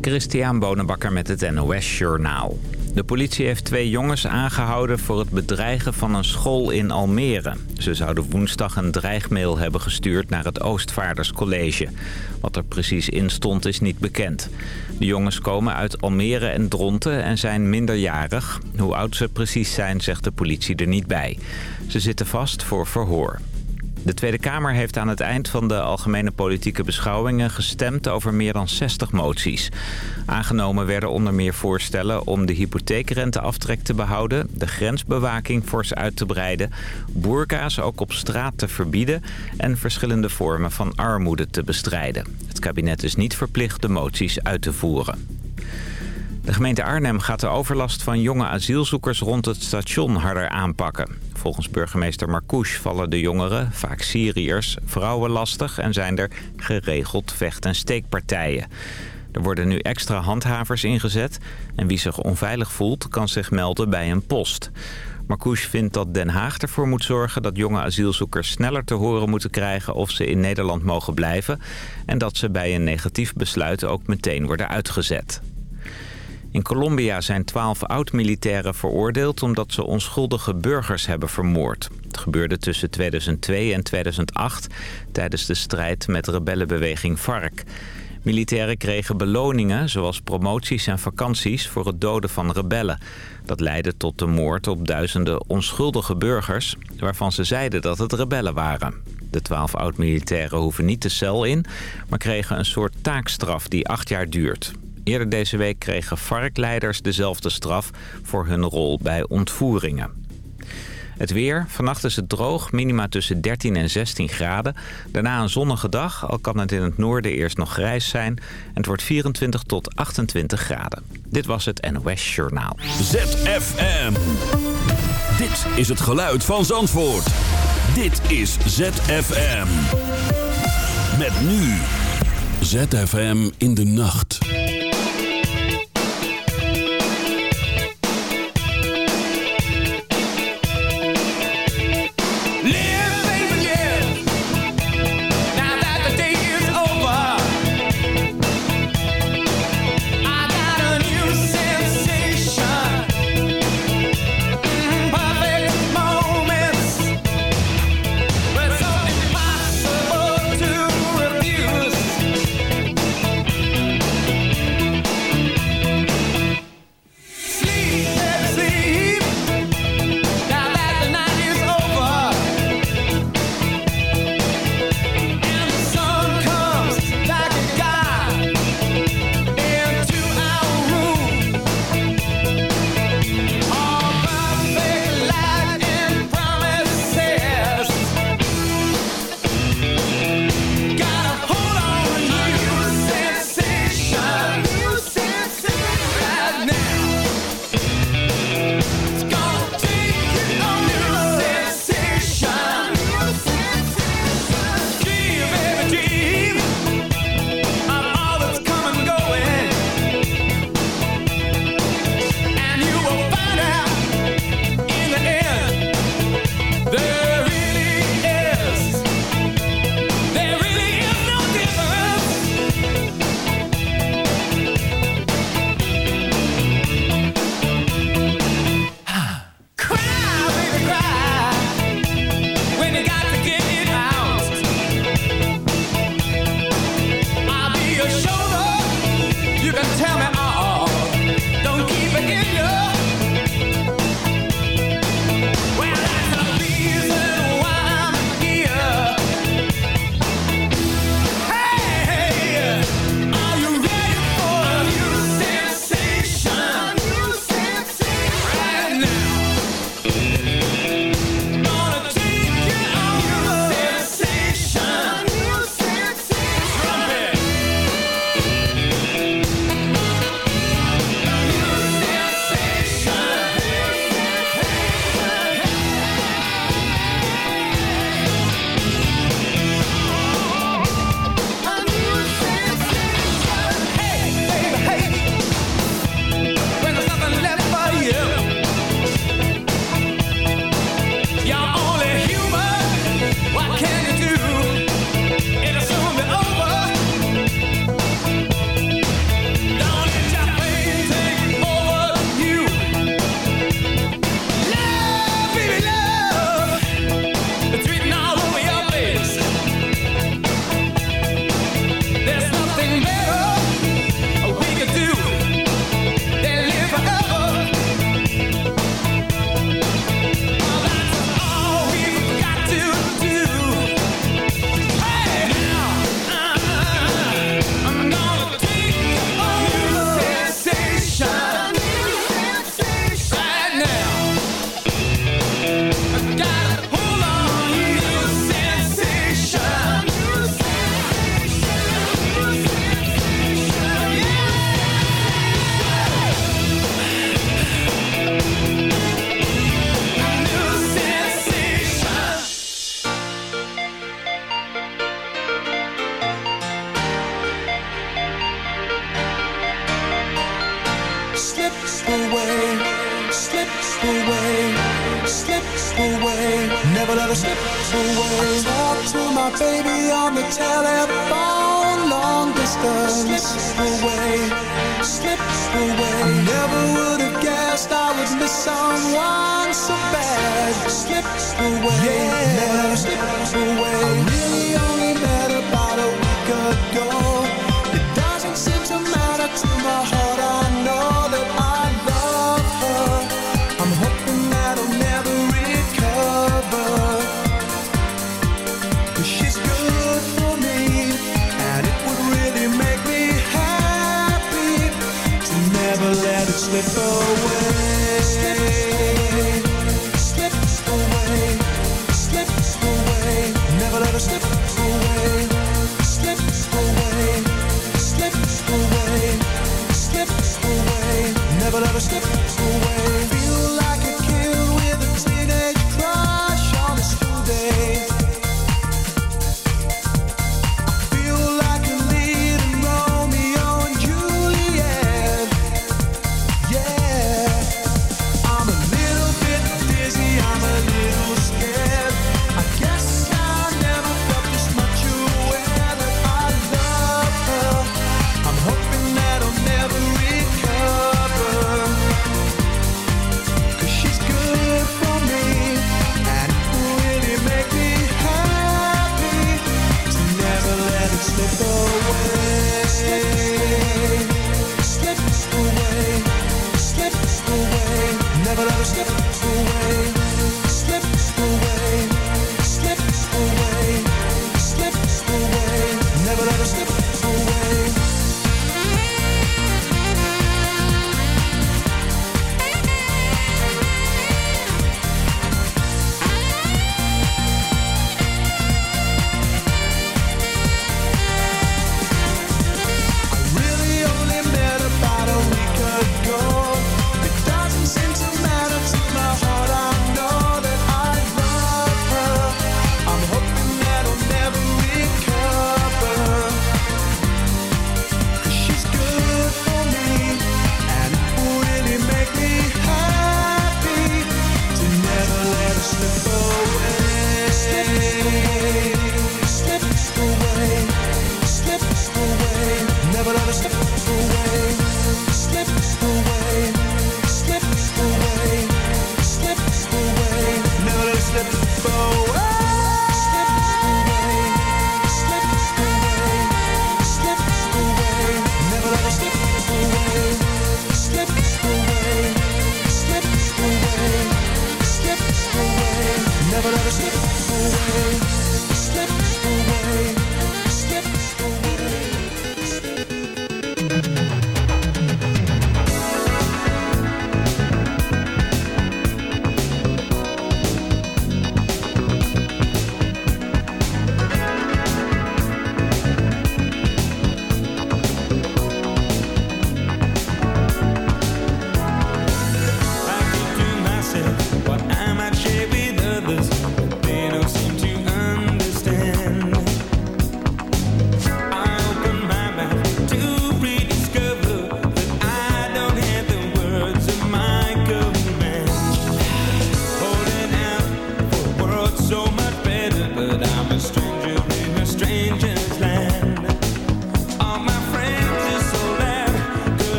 Christian Bonenbakker met het NOS Journaal. De politie heeft twee jongens aangehouden voor het bedreigen van een school in Almere. Ze zouden woensdag een dreigmail hebben gestuurd naar het Oostvaarderscollege. Wat er precies in stond is niet bekend. De jongens komen uit Almere en Dronten en zijn minderjarig. Hoe oud ze precies zijn zegt de politie er niet bij. Ze zitten vast voor verhoor. De Tweede Kamer heeft aan het eind van de algemene politieke beschouwingen gestemd over meer dan 60 moties. Aangenomen werden onder meer voorstellen om de hypotheekrenteaftrek te behouden, de grensbewaking fors uit te breiden, boerka's ook op straat te verbieden en verschillende vormen van armoede te bestrijden. Het kabinet is niet verplicht de moties uit te voeren. De gemeente Arnhem gaat de overlast van jonge asielzoekers rond het station harder aanpakken. Volgens burgemeester Marcouche vallen de jongeren, vaak Syriërs, vrouwen lastig... en zijn er geregeld vecht- en steekpartijen. Er worden nu extra handhavers ingezet... en wie zich onveilig voelt kan zich melden bij een post. Marcouche vindt dat Den Haag ervoor moet zorgen dat jonge asielzoekers sneller te horen moeten krijgen of ze in Nederland mogen blijven... en dat ze bij een negatief besluit ook meteen worden uitgezet. In Colombia zijn twaalf oud-militairen veroordeeld omdat ze onschuldige burgers hebben vermoord. Het gebeurde tussen 2002 en 2008 tijdens de strijd met rebellenbeweging FARC. Militairen kregen beloningen zoals promoties en vakanties voor het doden van rebellen. Dat leidde tot de moord op duizenden onschuldige burgers waarvan ze zeiden dat het rebellen waren. De twaalf oud-militairen hoeven niet de cel in, maar kregen een soort taakstraf die acht jaar duurt. Eerder deze week kregen varkleiders dezelfde straf voor hun rol bij ontvoeringen. Het weer. Vannacht is het droog, minima tussen 13 en 16 graden. Daarna een zonnige dag, al kan het in het noorden eerst nog grijs zijn. En het wordt 24 tot 28 graden. Dit was het NOS Journaal. ZFM. Dit is het geluid van Zandvoort. Dit is ZFM. Met nu. ZFM in de nacht.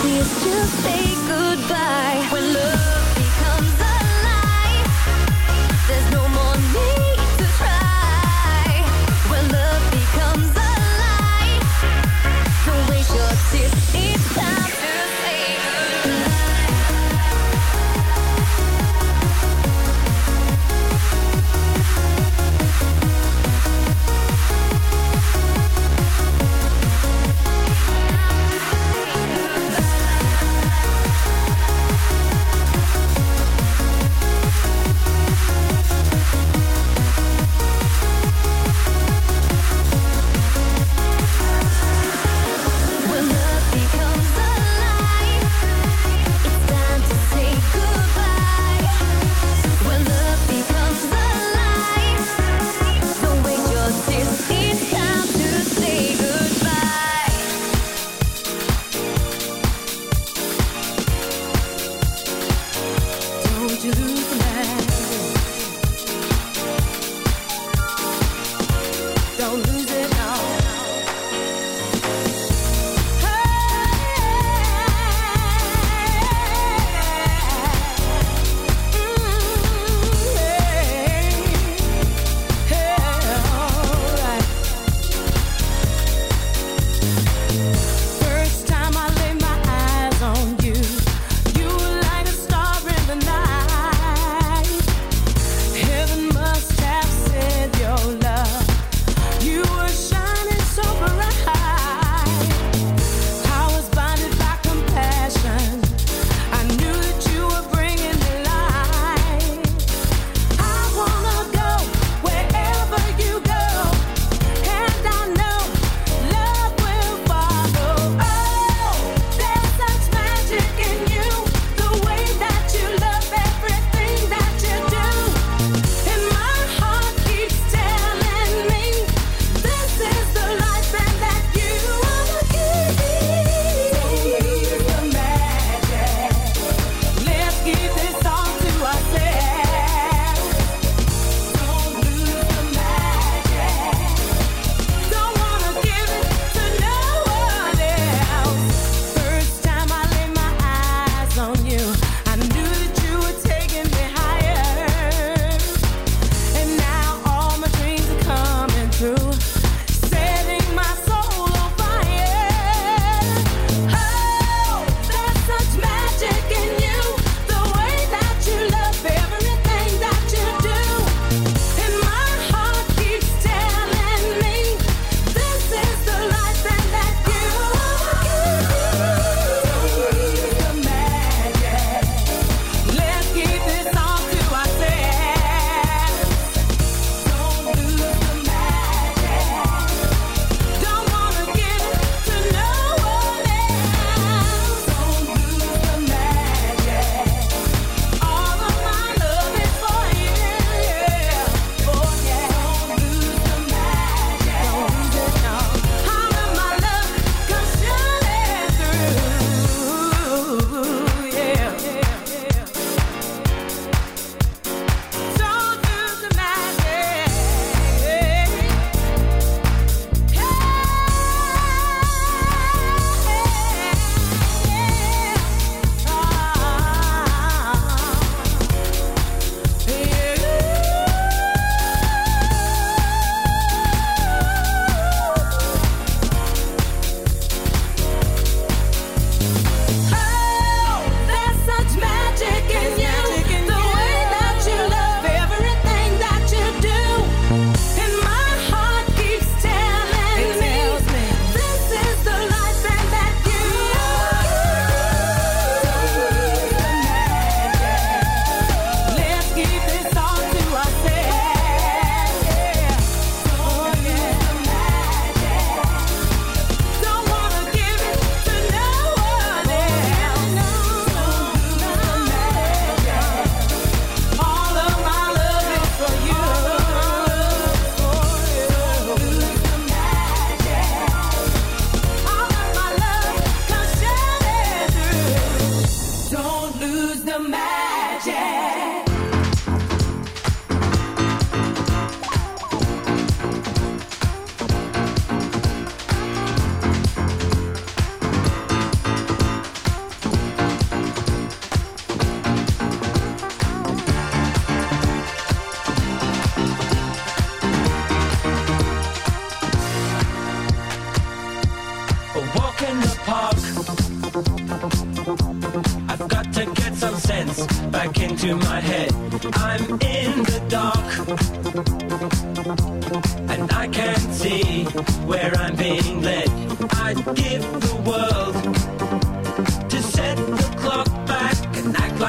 please just say goodbye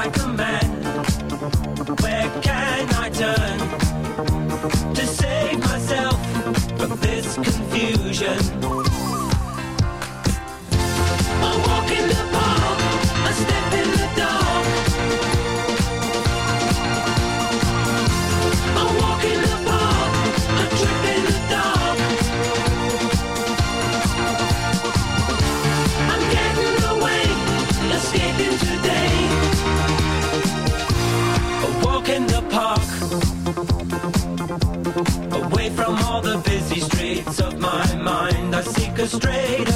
a straight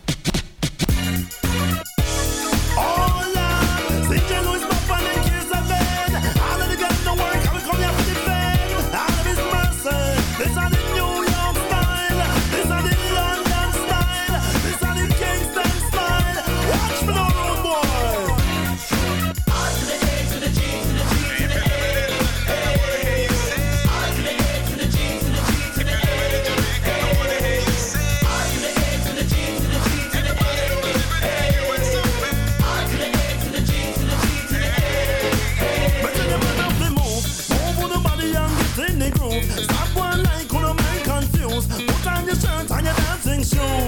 So.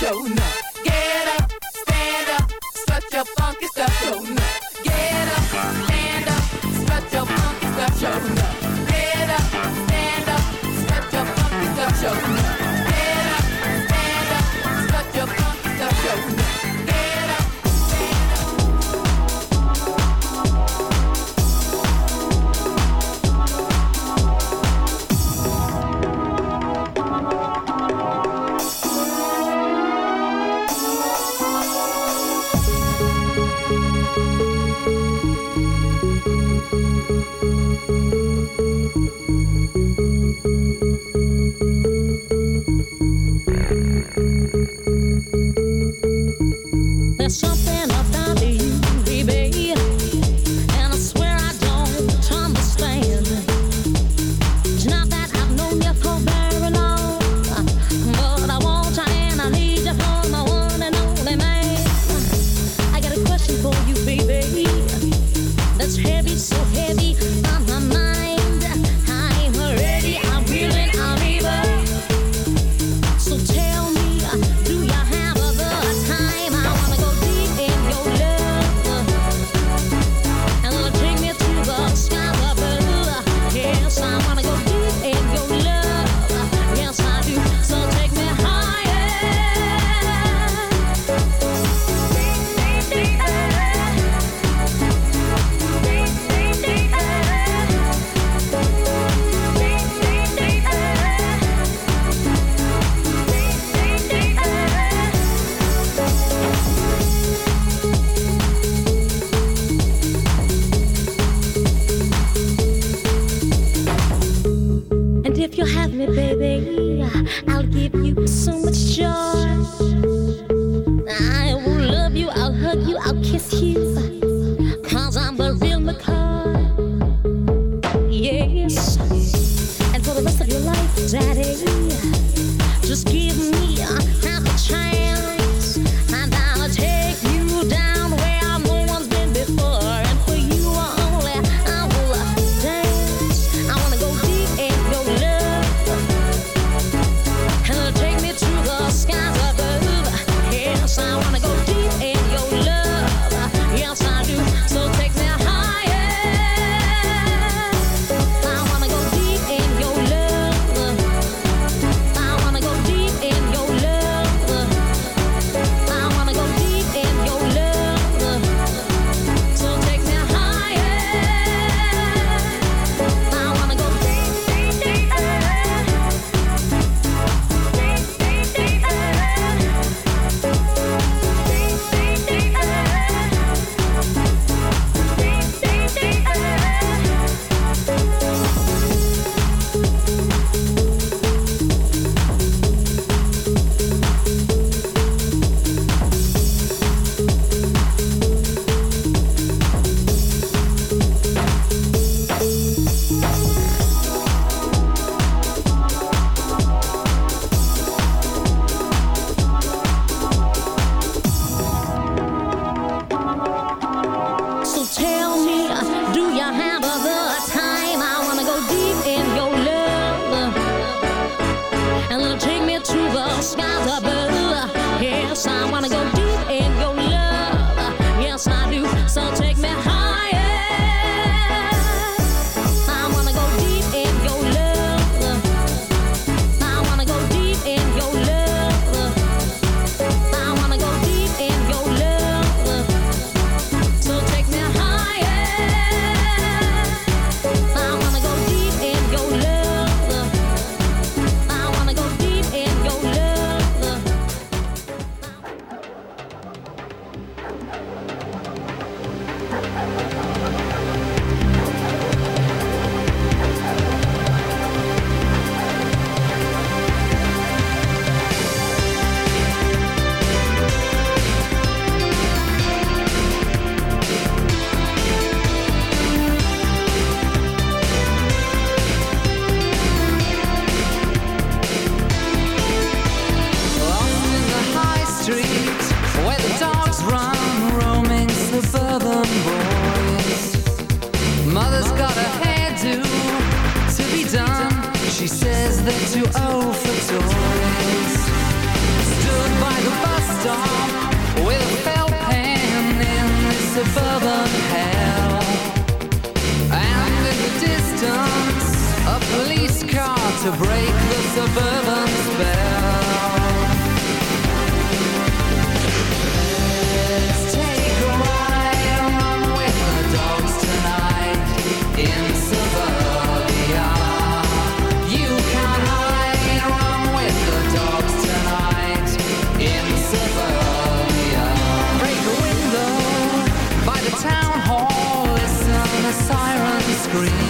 showing up. I scream